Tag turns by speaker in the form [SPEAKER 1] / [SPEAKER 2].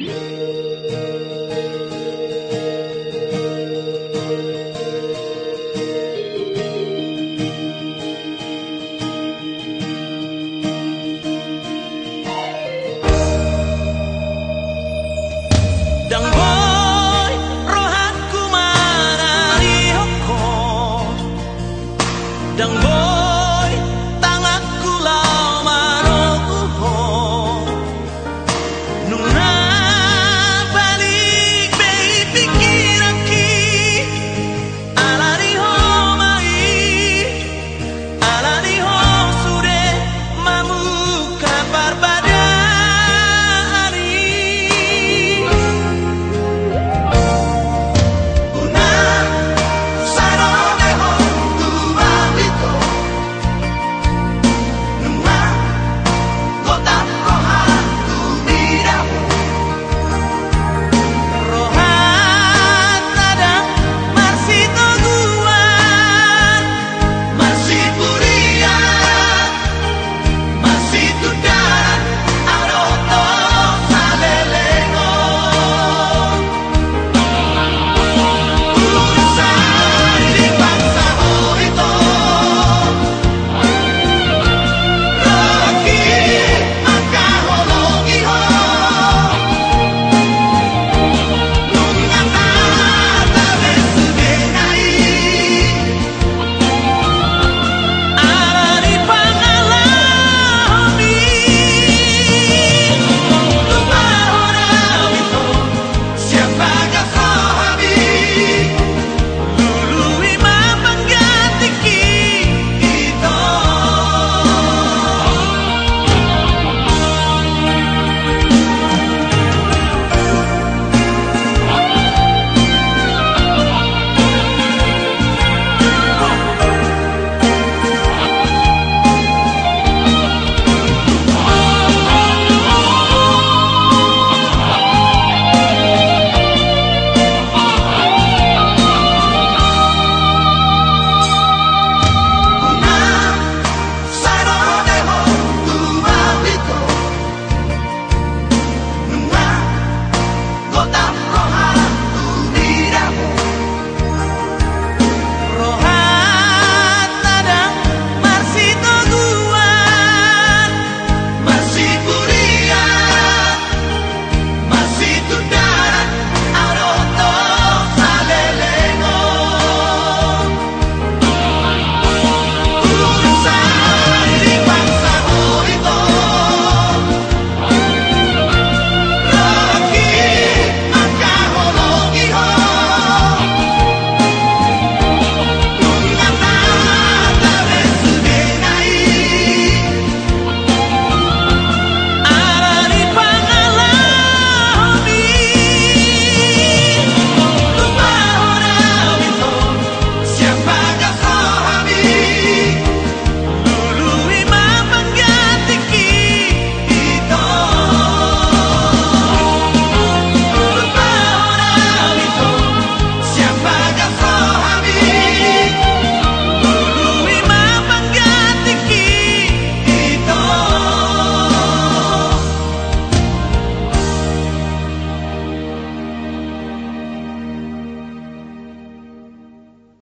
[SPEAKER 1] You.